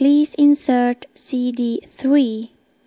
Please insert CD 3